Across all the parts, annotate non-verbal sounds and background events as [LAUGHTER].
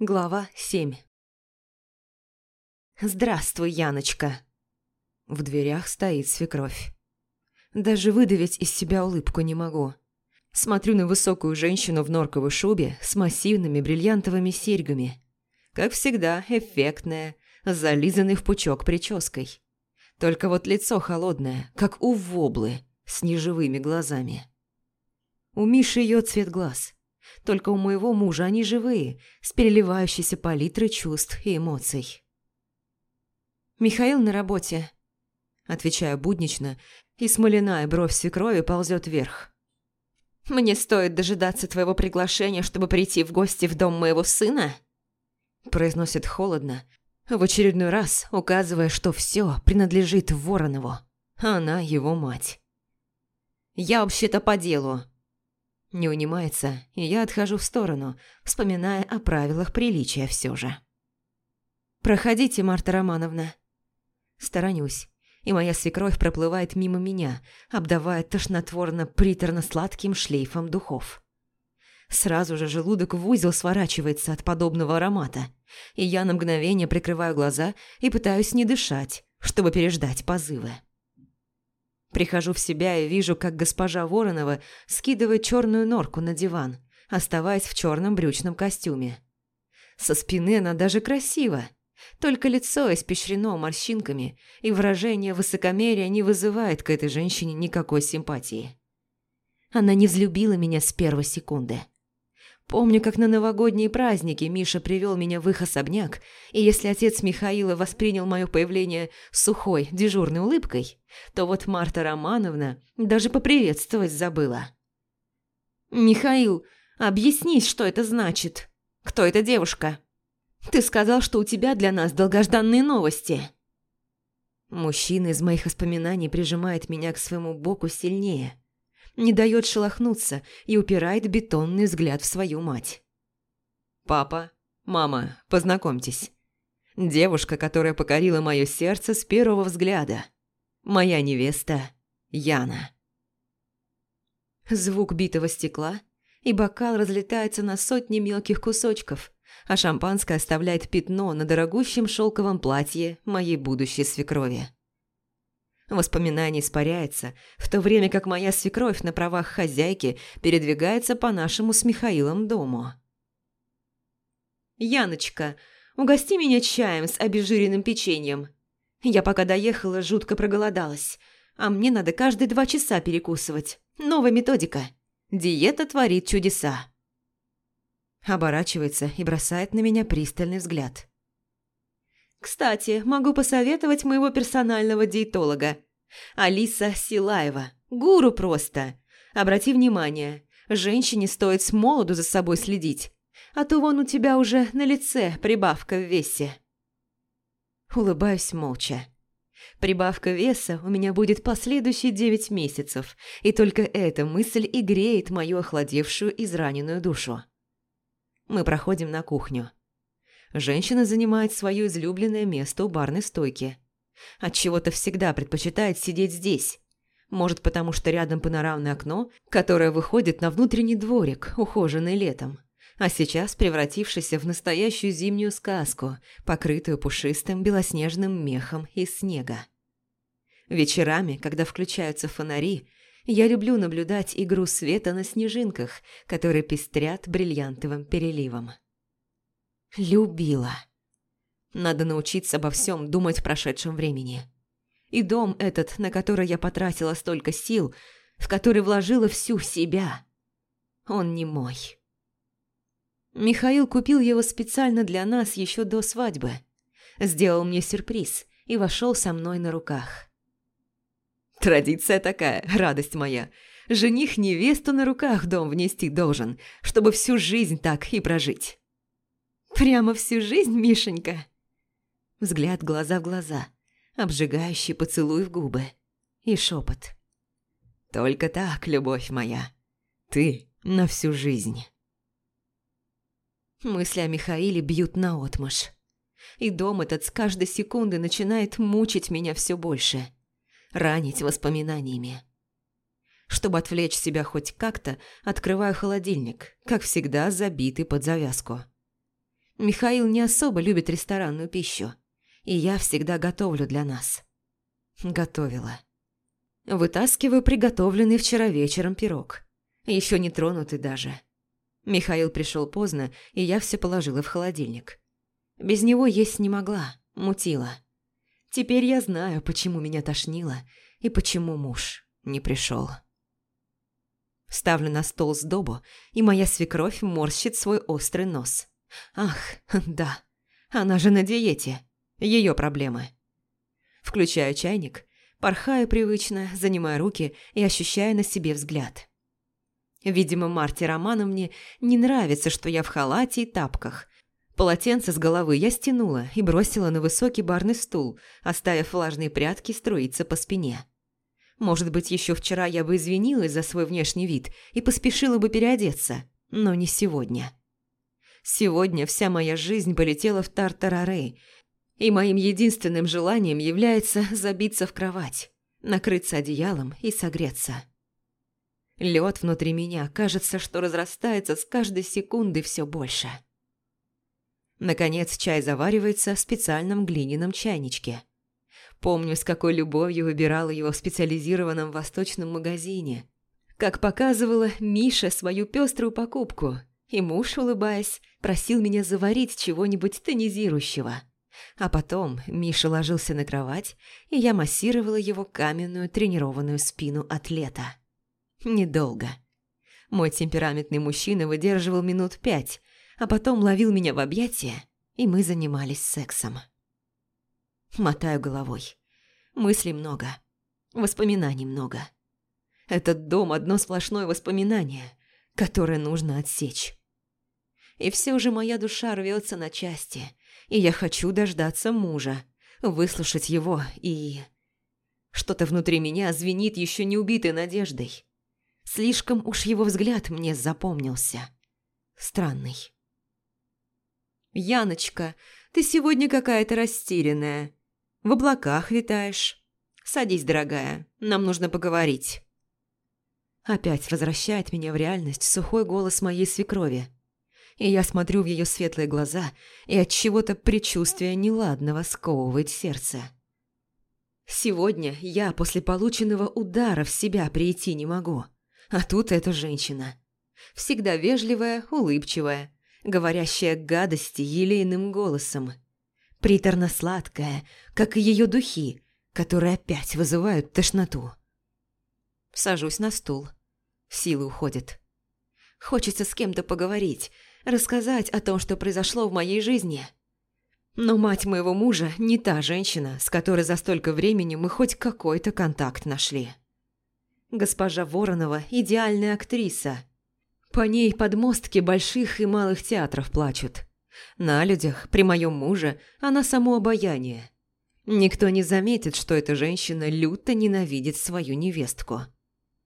Глава 7 «Здравствуй, Яночка!» В дверях стоит свекровь. Даже выдавить из себя улыбку не могу. Смотрю на высокую женщину в норковой шубе с массивными бриллиантовыми серьгами. Как всегда, эффектная, с зализанной в пучок прической. Только вот лицо холодное, как у воблы, с неживыми глазами. У Миши ее цвет глаз – только у моего мужа они живые, с переливающейся палитрой чувств и эмоций. «Михаил на работе», – отвечаю буднично, и смоляная бровь свекрови ползет вверх. «Мне стоит дожидаться твоего приглашения, чтобы прийти в гости в дом моего сына?» Произносит холодно, в очередной раз указывая, что все принадлежит Воронову, она его мать. «Я вообще-то по делу», не унимается, и я отхожу в сторону, вспоминая о правилах приличия все же. «Проходите, Марта Романовна». Сторонюсь, и моя свекровь проплывает мимо меня, обдавая тошнотворно-приторно-сладким шлейфом духов. Сразу же желудок в узел сворачивается от подобного аромата, и я на мгновение прикрываю глаза и пытаюсь не дышать, чтобы переждать позывы. Прихожу в себя и вижу, как госпожа Воронова скидывает черную норку на диван, оставаясь в черном брючном костюме. Со спины она даже красива, только лицо испещрено морщинками, и выражение высокомерия не вызывает к этой женщине никакой симпатии. Она не взлюбила меня с первой секунды. Помню, как на новогодние праздники Миша привел меня в их особняк, и если отец Михаила воспринял мое появление сухой, дежурной улыбкой, то вот Марта Романовна даже поприветствовать забыла. «Михаил, объяснись, что это значит? Кто эта девушка? Ты сказал, что у тебя для нас долгожданные новости». Мужчина из моих воспоминаний прижимает меня к своему боку сильнее – не дает шелохнуться и упирает бетонный взгляд в свою мать. «Папа, мама, познакомьтесь. Девушка, которая покорила мое сердце с первого взгляда. Моя невеста Яна». Звук битого стекла, и бокал разлетается на сотни мелких кусочков, а шампанское оставляет пятно на дорогущем шелковом платье моей будущей свекрови. Воспоминание испаряется, в то время как моя свекровь на правах хозяйки передвигается по нашему с Михаилом дому. «Яночка, угости меня чаем с обезжиренным печеньем. Я пока доехала, жутко проголодалась, а мне надо каждые два часа перекусывать. Новая методика. Диета творит чудеса». Оборачивается и бросает на меня пристальный взгляд. Кстати, могу посоветовать моего персонального диетолога. Алиса Силаева. Гуру просто. Обрати внимание, женщине стоит с молоду за собой следить, а то вон у тебя уже на лице прибавка в весе. Улыбаюсь молча. Прибавка веса у меня будет последующие девять месяцев, и только эта мысль и греет мою охладевшую израненную душу. Мы проходим на кухню. Женщина занимает свое излюбленное место у барной стойки. Отчего-то всегда предпочитает сидеть здесь. Может, потому что рядом панорамное окно, которое выходит на внутренний дворик, ухоженный летом, а сейчас превратившийся в настоящую зимнюю сказку, покрытую пушистым белоснежным мехом из снега. Вечерами, когда включаются фонари, я люблю наблюдать игру света на снежинках, которые пестрят бриллиантовым переливом. Любила. Надо научиться обо всем думать в прошедшем времени. И дом этот, на который я потратила столько сил, в который вложила всю себя, он не мой. Михаил купил его специально для нас еще до свадьбы. Сделал мне сюрприз и вошел со мной на руках. Традиция такая, радость моя. Жених невесту на руках дом внести должен, чтобы всю жизнь так и прожить. Прямо всю жизнь, Мишенька?» Взгляд глаза в глаза, обжигающий поцелуй в губы и шепот. «Только так, любовь моя. Ты на всю жизнь». Мысли о Михаиле бьют наотмашь. И дом этот с каждой секунды начинает мучить меня все больше, ранить воспоминаниями. Чтобы отвлечь себя хоть как-то, открываю холодильник, как всегда забитый под завязку. Михаил не особо любит ресторанную пищу, и я всегда готовлю для нас. Готовила. Вытаскиваю приготовленный вчера вечером пирог. Еще не тронутый даже. Михаил пришел поздно, и я все положила в холодильник. Без него есть не могла, мутила. Теперь я знаю, почему меня тошнило и почему муж не пришел. Ставлю на стол сдобу, и моя свекровь морщит свой острый нос. Ах, [LAUGHS] да, она же на диете. Ее проблемы. Включаю чайник, порхаю привычно, занимая руки и ощущая на себе взгляд. Видимо, Марте Романовне не нравится, что я в халате и тапках. Полотенце с головы я стянула и бросила на высокий барный стул, оставив влажные прядки струиться по спине. Может быть, еще вчера я бы извинилась за свой внешний вид и поспешила бы переодеться, но не сегодня. Сегодня вся моя жизнь полетела в тартарары, и моим единственным желанием является забиться в кровать, накрыться одеялом и согреться. Лед внутри меня, кажется, что разрастается с каждой секунды все больше. Наконец чай заваривается в специальном глиняном чайничке. Помню, с какой любовью выбирала его в специализированном восточном магазине. Как показывала Миша свою пеструю покупку, и муж, улыбаясь, просил меня заварить чего-нибудь тонизирующего. А потом Миша ложился на кровать, и я массировала его каменную тренированную спину атлета. Недолго. Мой темпераментный мужчина выдерживал минут пять, а потом ловил меня в объятия, и мы занимались сексом. Мотаю головой. Мыслей много. Воспоминаний много. Этот дом – одно сплошное воспоминание, которое нужно отсечь. И все же моя душа рвется на части, и я хочу дождаться мужа, выслушать его и... Что-то внутри меня звенит еще не убитой надеждой. Слишком уж его взгляд мне запомнился. Странный. «Яночка, ты сегодня какая-то растерянная. В облаках витаешь. Садись, дорогая, нам нужно поговорить». Опять возвращает меня в реальность сухой голос моей свекрови. И я смотрю в ее светлые глаза, и от чего-то предчувствие неладного сковывает сердце. Сегодня я после полученного удара в себя прийти не могу. А тут эта женщина. Всегда вежливая, улыбчивая, говорящая гадости елейным голосом. Приторно-сладкая, как и ее духи, которые опять вызывают тошноту. Сажусь на стул. Силы уходят. Хочется с кем-то поговорить, рассказать о том, что произошло в моей жизни. Но мать моего мужа не та женщина, с которой за столько времени мы хоть какой-то контакт нашли. Госпожа Воронова – идеальная актриса. По ней подмостки больших и малых театров плачут. На людях, при моем муже, она само обаяние. Никто не заметит, что эта женщина люто ненавидит свою невестку.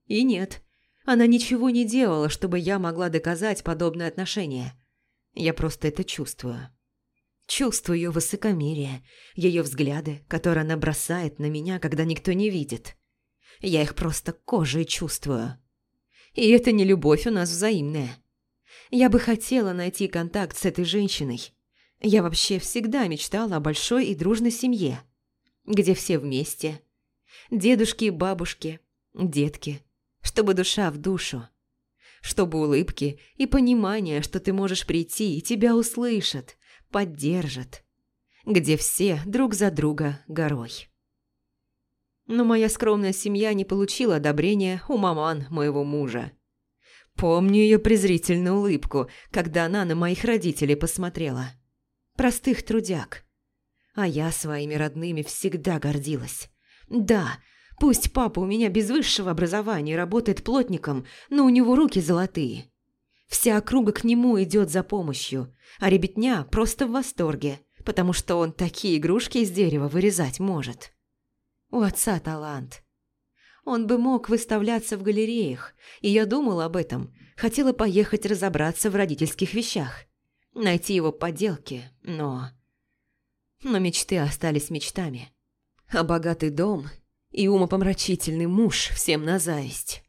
И нет, она ничего не делала, чтобы я могла доказать подобное отношение. Я просто это чувствую. Чувствую ее высокомерие, ее взгляды, которые она бросает на меня, когда никто не видит. Я их просто кожей чувствую. И это не любовь у нас взаимная. Я бы хотела найти контакт с этой женщиной. Я вообще всегда мечтала о большой и дружной семье, где все вместе. Дедушки и бабушки, детки, чтобы душа в душу. Чтобы улыбки и понимание, что ты можешь прийти и тебя услышат, поддержат. Где все друг за друга горой. Но моя скромная семья не получила одобрения у маман моего мужа. Помню ее презрительную улыбку, когда она на моих родителей посмотрела. Простых трудяг. А я своими родными всегда гордилась. Да, пусть папа у меня без высшего образования работает плотником, но у него руки золотые. Вся округа к нему идет за помощью, а ребятня просто в восторге, потому что он такие игрушки из дерева вырезать может. У отца талант. Он бы мог выставляться в галереях, и я думала об этом, хотела поехать разобраться в родительских вещах, найти его подделки, но... Но мечты остались мечтами. А богатый дом и умопомрачительный муж всем на зависть.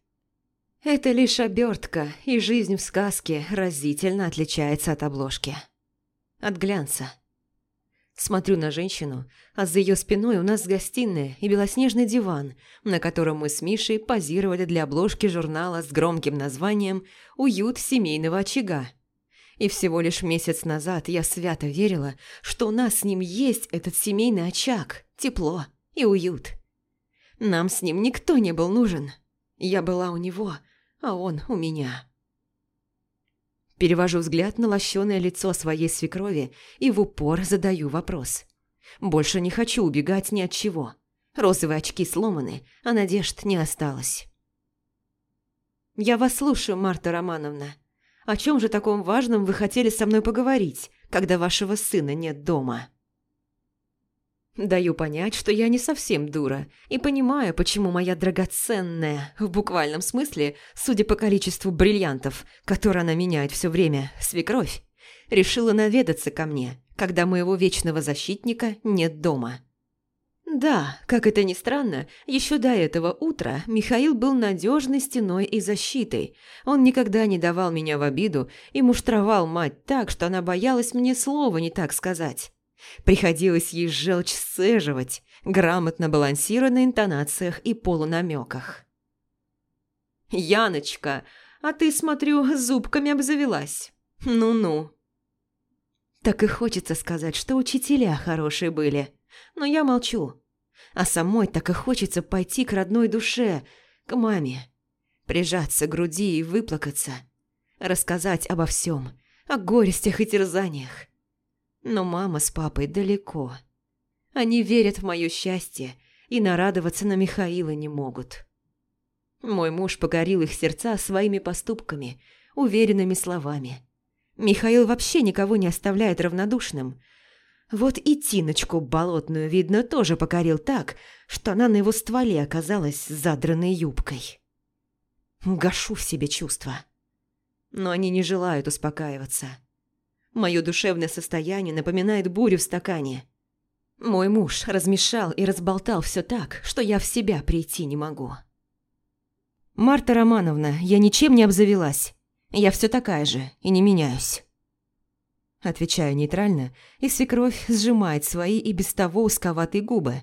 Это лишь обертка, и жизнь в сказке разительно отличается от обложки. от глянца. Смотрю на женщину, а за ее спиной у нас гостиная и белоснежный диван, на котором мы с Мишей позировали для обложки журнала с громким названием «Уют семейного очага». И всего лишь месяц назад я свято верила, что у нас с ним есть этот семейный очаг, тепло и уют. Нам с ним никто не был нужен. Я была у него, а он у меня. Перевожу взгляд на лощеное лицо своей свекрови и в упор задаю вопрос. Больше не хочу убегать ни от чего. Розовые очки сломаны, а надежд не осталось. «Я вас слушаю, Марта Романовна. О чем же таком важном вы хотели со мной поговорить, когда вашего сына нет дома?» Даю понять, что я не совсем дура, и понимаю, почему моя драгоценная, в буквальном смысле, судя по количеству бриллиантов, которые она меняет все время, свекровь, решила наведаться ко мне, когда моего вечного защитника нет дома. Да, как это ни странно, еще до этого утра Михаил был надежной стеной и защитой. Он никогда не давал меня в обиду и муштровал мать так, что она боялась мне слова не так сказать. Приходилось ей желчь сцеживать, грамотно балансируя на интонациях и полунамеках. «Яночка, а ты, смотрю, зубками обзавелась. Ну-ну». Так и хочется сказать, что учителя хорошие были, но я молчу. А самой так и хочется пойти к родной душе, к маме, прижаться к груди и выплакаться, рассказать обо всем, о горестях и терзаниях, но мама с папой далеко. Они верят в мое счастье и нарадоваться на Михаила не могут. Мой муж покорил их сердца своими поступками, уверенными словами. Михаил вообще никого не оставляет равнодушным. Вот и Тиночку болотную, видно, тоже покорил так, что она на его стволе оказалась задранной юбкой. Гашу в себе чувства. Но они не желают успокаиваться. Мое душевное состояние напоминает бурю в стакане. Мой муж размешал и разболтал все так, что я в себя прийти не могу. «Марта Романовна, я ничем не обзавелась. Я все такая же и не меняюсь». Отвечаю нейтрально, и свекровь сжимает свои и без того узковатые губы.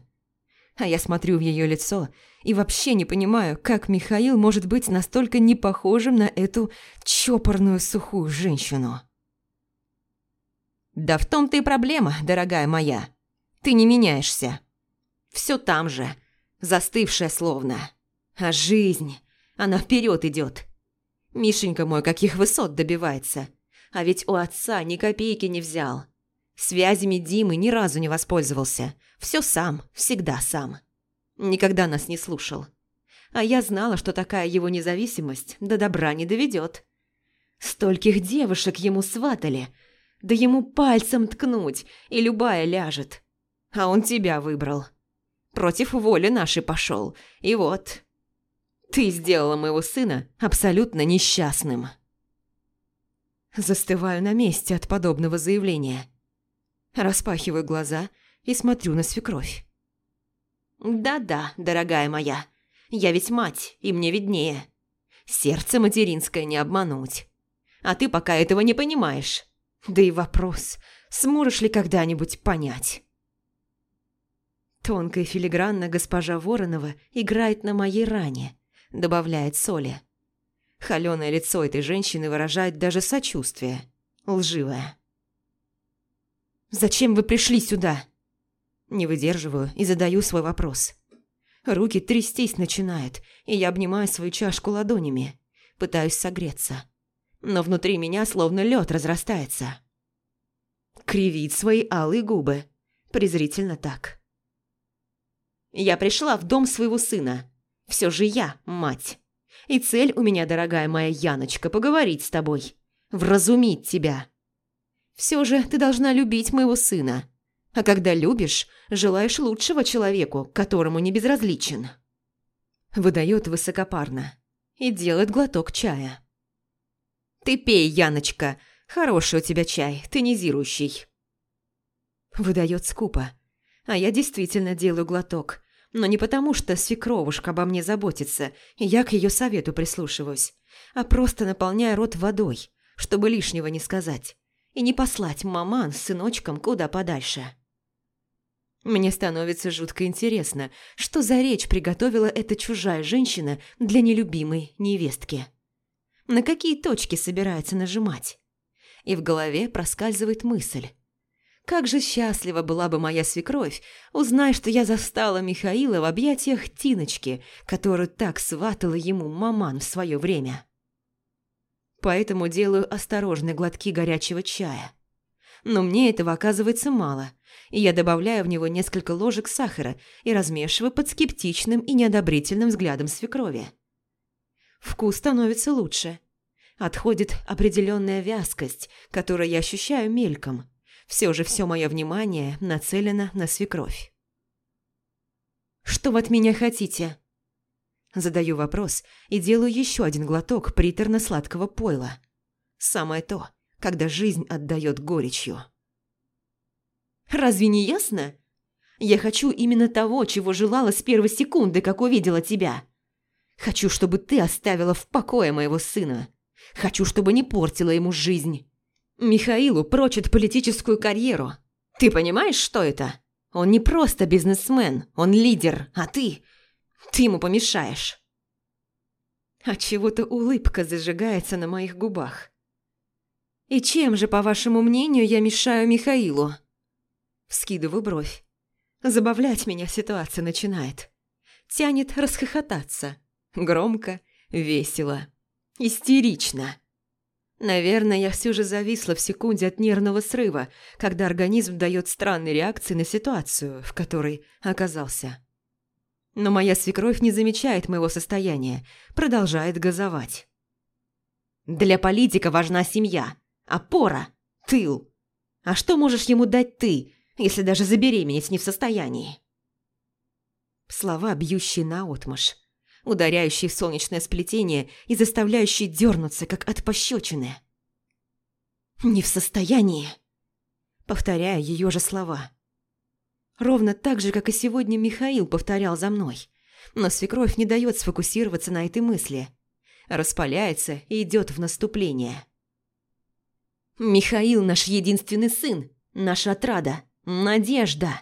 А я смотрю в ее лицо и вообще не понимаю, как Михаил может быть настолько не похожим на эту чопорную сухую женщину. «Да в том-то и проблема, дорогая моя. Ты не меняешься. Все там же, застывшая словно. А жизнь, она вперед идет. Мишенька мой каких высот добивается. А ведь у отца ни копейки не взял. Связями Димы ни разу не воспользовался. Все сам, всегда сам. Никогда нас не слушал. А я знала, что такая его независимость до добра не доведет. Стольких девушек ему сватали – да ему пальцем ткнуть, и любая ляжет. А он тебя выбрал. Против воли нашей пошел. И вот... Ты сделала моего сына абсолютно несчастным. Застываю на месте от подобного заявления. Распахиваю глаза и смотрю на свекровь. «Да-да, дорогая моя, я ведь мать, и мне виднее. Сердце материнское не обмануть. А ты пока этого не понимаешь. Да и вопрос, сможешь ли когда-нибудь понять? Тонко и филигранно госпожа Воронова играет на моей ране, добавляет соли. Холёное лицо этой женщины выражает даже сочувствие, лживое. «Зачем вы пришли сюда?» Не выдерживаю и задаю свой вопрос. Руки трястись начинают, и я обнимаю свою чашку ладонями, пытаюсь согреться но внутри меня словно лед разрастается. Кривит свои алые губы, презрительно так. Я пришла в дом своего сына. Все же я, мать. И цель у меня, дорогая моя Яночка, поговорить с тобой. Вразумить тебя. Все же ты должна любить моего сына. А когда любишь, желаешь лучшего человеку, которому не безразличен. Выдает высокопарно и делает глоток чая. «Ты пей, Яночка. Хороший у тебя чай, тонизирующий». Выдает скупо. А я действительно делаю глоток. Но не потому, что свекровушка обо мне заботится, и я к ее совету прислушиваюсь, а просто наполняя рот водой, чтобы лишнего не сказать, и не послать маман с сыночком куда подальше. Мне становится жутко интересно, что за речь приготовила эта чужая женщина для нелюбимой невестки. На какие точки собирается нажимать? И в голове проскальзывает мысль. Как же счастлива была бы моя свекровь, узнай, что я застала Михаила в объятиях Тиночки, которую так сватала ему маман в свое время. Поэтому делаю осторожные глотки горячего чая. Но мне этого оказывается мало, и я добавляю в него несколько ложек сахара и размешиваю под скептичным и неодобрительным взглядом свекрови. Вкус становится лучше. Отходит определенная вязкость, которую я ощущаю мельком. Все же все мое внимание нацелено на свекровь. «Что вы от меня хотите?» Задаю вопрос и делаю еще один глоток приторно-сладкого пойла. Самое то, когда жизнь отдает горечью. Разве не ясно? Я хочу именно того, чего желала с первой секунды, как увидела тебя. Хочу, чтобы ты оставила в покое моего сына. Хочу, чтобы не портила ему жизнь. Михаилу прочит политическую карьеру. Ты понимаешь, что это? Он не просто бизнесмен, он лидер, а ты... Ты ему помешаешь. А чего-то улыбка зажигается на моих губах. И чем же, по вашему мнению, я мешаю Михаилу? Вскидываю бровь. Забавлять меня ситуация начинает. Тянет расхохотаться. Громко, весело, истерично. Наверное, я все же зависла в секунде от нервного срыва, когда организм дает странные реакции на ситуацию, в которой оказался. Но моя свекровь не замечает моего состояния, продолжает газовать. «Для политика важна семья, опора, тыл. А что можешь ему дать ты, если даже забеременеть не в состоянии. Слова, бьющие наотмашь, ударяющие в солнечное сплетение и заставляющие дернуться, как от пощечины. «Не в состоянии», повторяя ее же слова. Ровно так же, как и сегодня Михаил повторял за мной. Но свекровь не дает сфокусироваться на этой мысли. Распаляется и идет в наступление. «Михаил наш единственный сын, наша отрада. Надежда.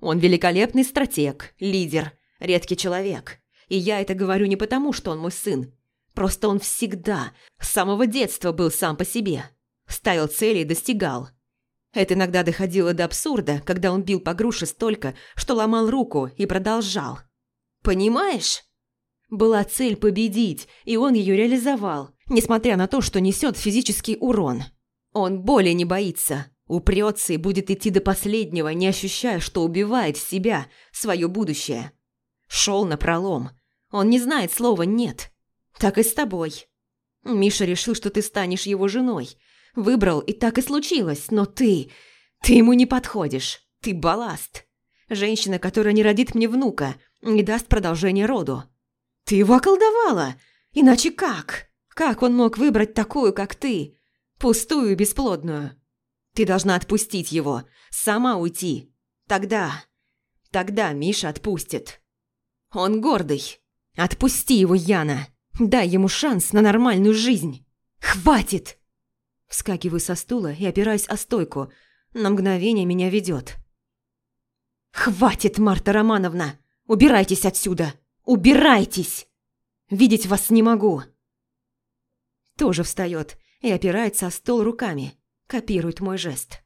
Он великолепный стратег, лидер, редкий человек. И я это говорю не потому, что он мой сын. Просто он всегда, с самого детства был сам по себе. Ставил цели и достигал. Это иногда доходило до абсурда, когда он бил по груше столько, что ломал руку и продолжал. Понимаешь? Была цель победить, и он ее реализовал, несмотря на то, что несет физический урон. Он боли не боится, Упрется и будет идти до последнего, не ощущая, что убивает себя, свое будущее. Шел на пролом. Он не знает слова «нет». Так и с тобой. Миша решил, что ты станешь его женой. Выбрал, и так и случилось. Но ты... Ты ему не подходишь. Ты балласт. Женщина, которая не родит мне внука, не даст продолжения роду. Ты его околдовала. Иначе как? Как он мог выбрать такую, как ты? Пустую бесплодную. Ты должна отпустить его, сама уйти. Тогда... Тогда Миша отпустит. Он гордый. Отпусти его, Яна. Дай ему шанс на нормальную жизнь. Хватит! Вскакиваю со стула и опираюсь о стойку. На мгновение меня ведет. «Хватит, Марта Романовна! Убирайтесь отсюда! Убирайтесь! Видеть вас не могу!» Тоже встает и опирается о стол руками копирует мой жест.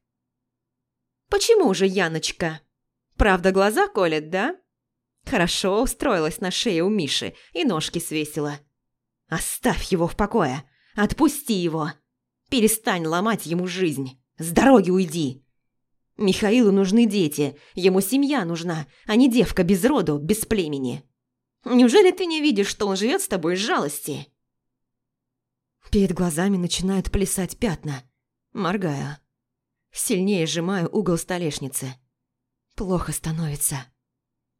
«Почему же, Яночка? Правда глаза колет, да? Хорошо устроилась на шее у Миши и ножки свесила. Оставь его в покое, отпусти его. Перестань ломать ему жизнь, с дороги уйди. Михаилу нужны дети, ему семья нужна, а не девка без роду, без племени. Неужели ты не видишь, что он живет с тобой из жалости?» Перед глазами начинают плясать пятна – Моргаю. Сильнее сжимаю угол столешницы. Плохо становится.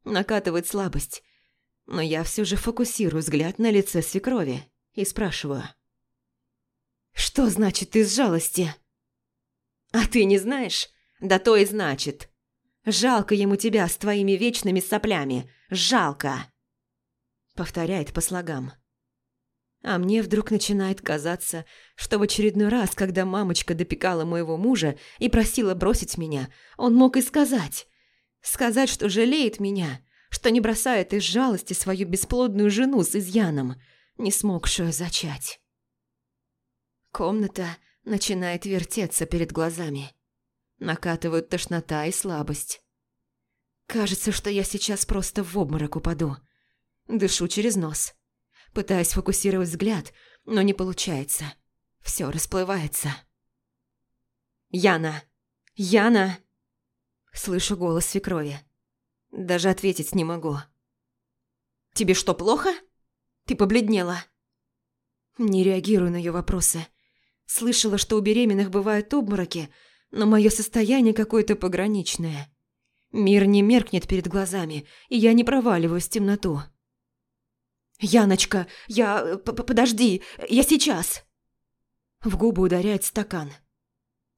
Накатывает слабость. Но я все же фокусирую взгляд на лице свекрови и спрашиваю. «Что значит из жалости?» «А ты не знаешь? Да то и значит. Жалко ему тебя с твоими вечными соплями. Жалко!» Повторяет по слогам. А мне вдруг начинает казаться, что в очередной раз, когда мамочка допекала моего мужа и просила бросить меня, он мог и сказать. Сказать, что жалеет меня, что не бросает из жалости свою бесплодную жену с изъяном, не смогшую зачать. Комната начинает вертеться перед глазами. Накатывают тошнота и слабость. Кажется, что я сейчас просто в обморок упаду. Дышу через нос. Пытаюсь фокусировать взгляд, но не получается. Все расплывается. «Яна! Яна!» Слышу голос свекрови. Даже ответить не могу. «Тебе что, плохо? Ты побледнела?» Не реагирую на ее вопросы. Слышала, что у беременных бывают обмороки, но мое состояние какое-то пограничное. Мир не меркнет перед глазами, и я не проваливаюсь в темноту. «Яночка, я... Э, П подожди, я сейчас!» В губы ударяет стакан.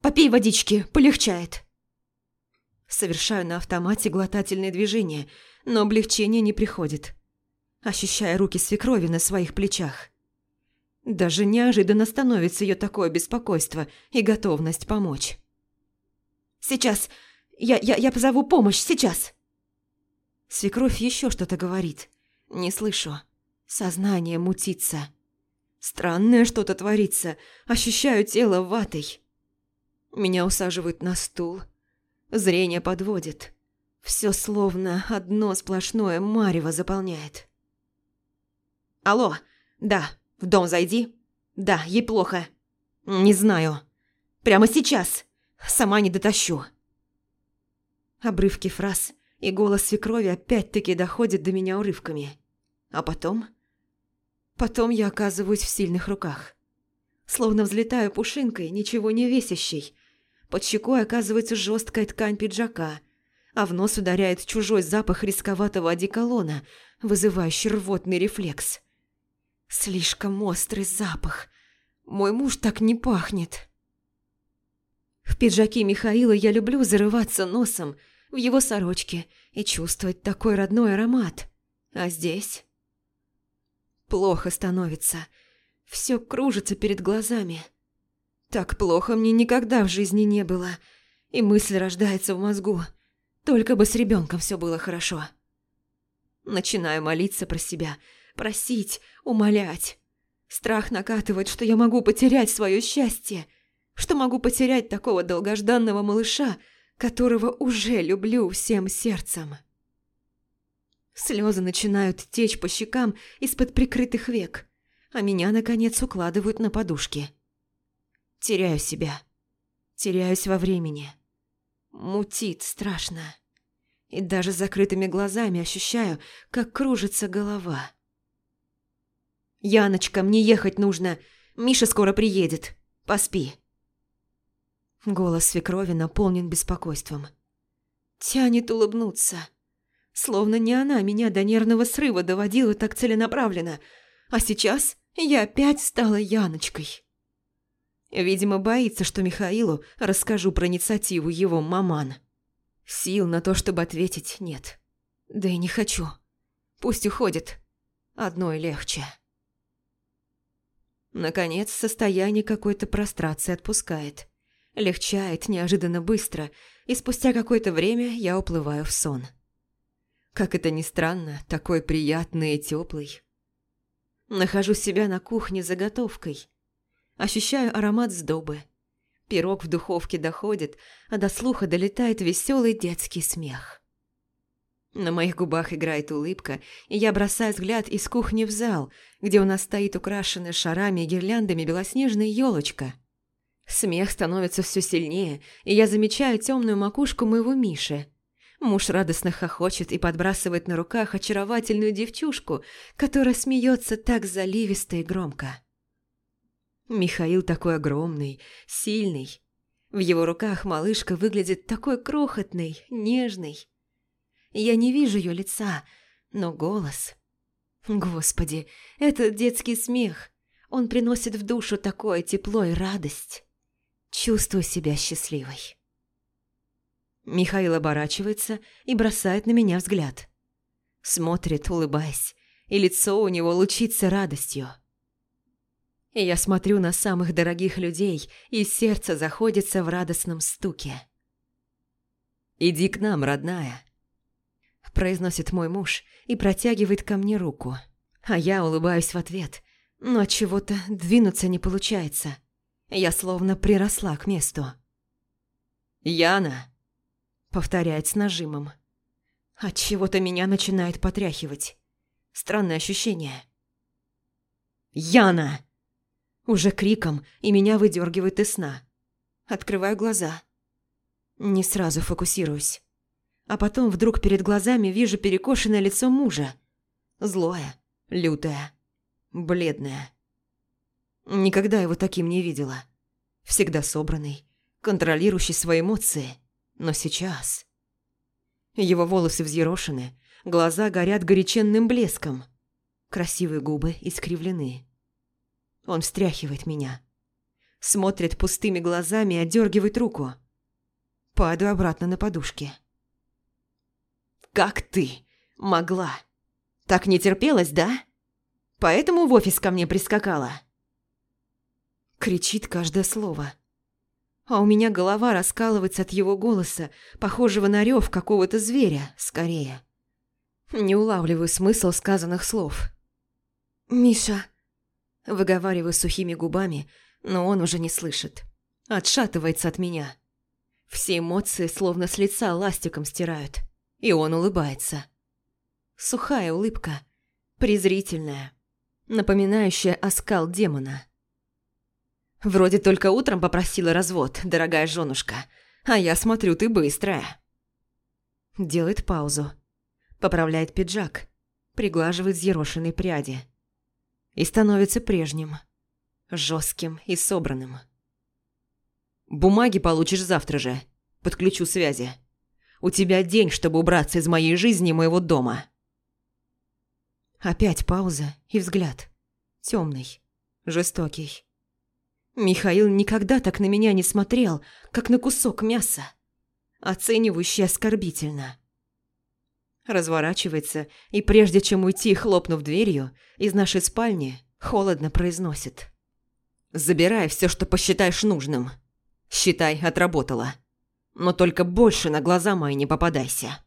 «Попей водички, полегчает!» Совершаю на автомате глотательные движения, но облегчение не приходит. Ощущая руки свекрови на своих плечах. Даже неожиданно становится ее такое беспокойство и готовность помочь. «Сейчас! Я, я, я позову помощь, сейчас!» Свекровь еще что-то говорит. Не слышу. Сознание мутится. Странное что-то творится. Ощущаю тело ватой. Меня усаживают на стул. Зрение подводит. Все словно одно сплошное марево заполняет. «Алло, да, в дом зайди. Да, ей плохо. Не знаю. Прямо сейчас. Сама не дотащу». Обрывки фраз и голос свекрови опять-таки доходят до меня урывками. А потом Потом я оказываюсь в сильных руках. Словно взлетаю пушинкой, ничего не весящей. Под щекой оказывается жесткая ткань пиджака, а в нос ударяет чужой запах рисковатого одеколона, вызывающий рвотный рефлекс. Слишком острый запах. Мой муж так не пахнет. В пиджаке Михаила я люблю зарываться носом в его сорочке и чувствовать такой родной аромат. А здесь... Плохо становится. Все кружится перед глазами. Так плохо мне никогда в жизни не было. И мысль рождается в мозгу. Только бы с ребенком все было хорошо. Начинаю молиться про себя, просить, умолять. Страх накатывает, что я могу потерять свое счастье, что могу потерять такого долгожданного малыша, которого уже люблю всем сердцем. Слезы начинают течь по щекам из-под прикрытых век, а меня, наконец, укладывают на подушки. Теряю себя. Теряюсь во времени. Мутит страшно. И даже с закрытыми глазами ощущаю, как кружится голова. «Яночка, мне ехать нужно. Миша скоро приедет. Поспи». Голос свекрови наполнен беспокойством. Тянет улыбнуться. Словно не она меня до нервного срыва доводила так целенаправленно, а сейчас я опять стала Яночкой. Видимо, боится, что Михаилу расскажу про инициативу его маман. Сил на то, чтобы ответить, нет. Да и не хочу. Пусть уходит. Одной легче. Наконец, состояние какой-то прострации отпускает. Легчает неожиданно быстро, и спустя какое-то время я уплываю в сон. Как это ни странно, такой приятный и теплый. Нахожу себя на кухне заготовкой. Ощущаю аромат сдобы. Пирог в духовке доходит, а до слуха долетает веселый детский смех. На моих губах играет улыбка, и я бросаю взгляд из кухни в зал, где у нас стоит украшенная шарами и гирляндами белоснежная елочка. Смех становится все сильнее, и я замечаю темную макушку моего Миши – Муж радостно хохочет и подбрасывает на руках очаровательную девчушку, которая смеется так заливисто и громко. Михаил такой огромный, сильный. В его руках малышка выглядит такой крохотной, нежной. Я не вижу ее лица, но голос... Господи, этот детский смех. Он приносит в душу такое тепло и радость. Чувствую себя счастливой. Михаил оборачивается и бросает на меня взгляд. Смотрит, улыбаясь, и лицо у него лучится радостью. И я смотрю на самых дорогих людей, и сердце заходится в радостном стуке. «Иди к нам, родная», – произносит мой муж и протягивает ко мне руку. А я улыбаюсь в ответ, но от чего-то двинуться не получается. Я словно приросла к месту. «Яна!» – повторяет с нажимом. От чего-то меня начинает потряхивать. Странное ощущение. «Яна!» Уже криком, и меня выдергивает из сна. Открываю глаза. Не сразу фокусируюсь. А потом вдруг перед глазами вижу перекошенное лицо мужа. Злое, лютое, бледное. Никогда его таким не видела. Всегда собранный, контролирующий свои эмоции. Но сейчас... Его волосы взъерошены, глаза горят горяченным блеском. Красивые губы искривлены. Он встряхивает меня. Смотрит пустыми глазами и отдергивает руку. Падаю обратно на подушки. «Как ты могла? Так не терпелась, да? Поэтому в офис ко мне прискакала?» Кричит каждое слово. А у меня голова раскалывается от его голоса, похожего на рев какого-то зверя, скорее. Не улавливаю смысл сказанных слов. «Миша...» Выговариваю сухими губами, но он уже не слышит. Отшатывается от меня. Все эмоции словно с лица ластиком стирают. И он улыбается. Сухая улыбка, презрительная, напоминающая оскал демона. Вроде только утром попросила развод, дорогая женушка, а я смотрю, ты быстрая. Делает паузу, поправляет пиджак, приглаживает взъерошенные пряди и становится прежним, жестким и собранным. «Бумаги получишь завтра же. Подключу связи. У тебя день, чтобы убраться из моей жизни и моего дома». Опять пауза и взгляд. Темный, жестокий. Михаил никогда так на меня не смотрел, как на кусок мяса. Оценивающе оскорбительно разворачивается и прежде чем уйти, хлопнув дверью, из нашей спальни холодно произносит. «Забирай все, что посчитаешь нужным. Считай, отработала. Но только больше на глаза мои не попадайся».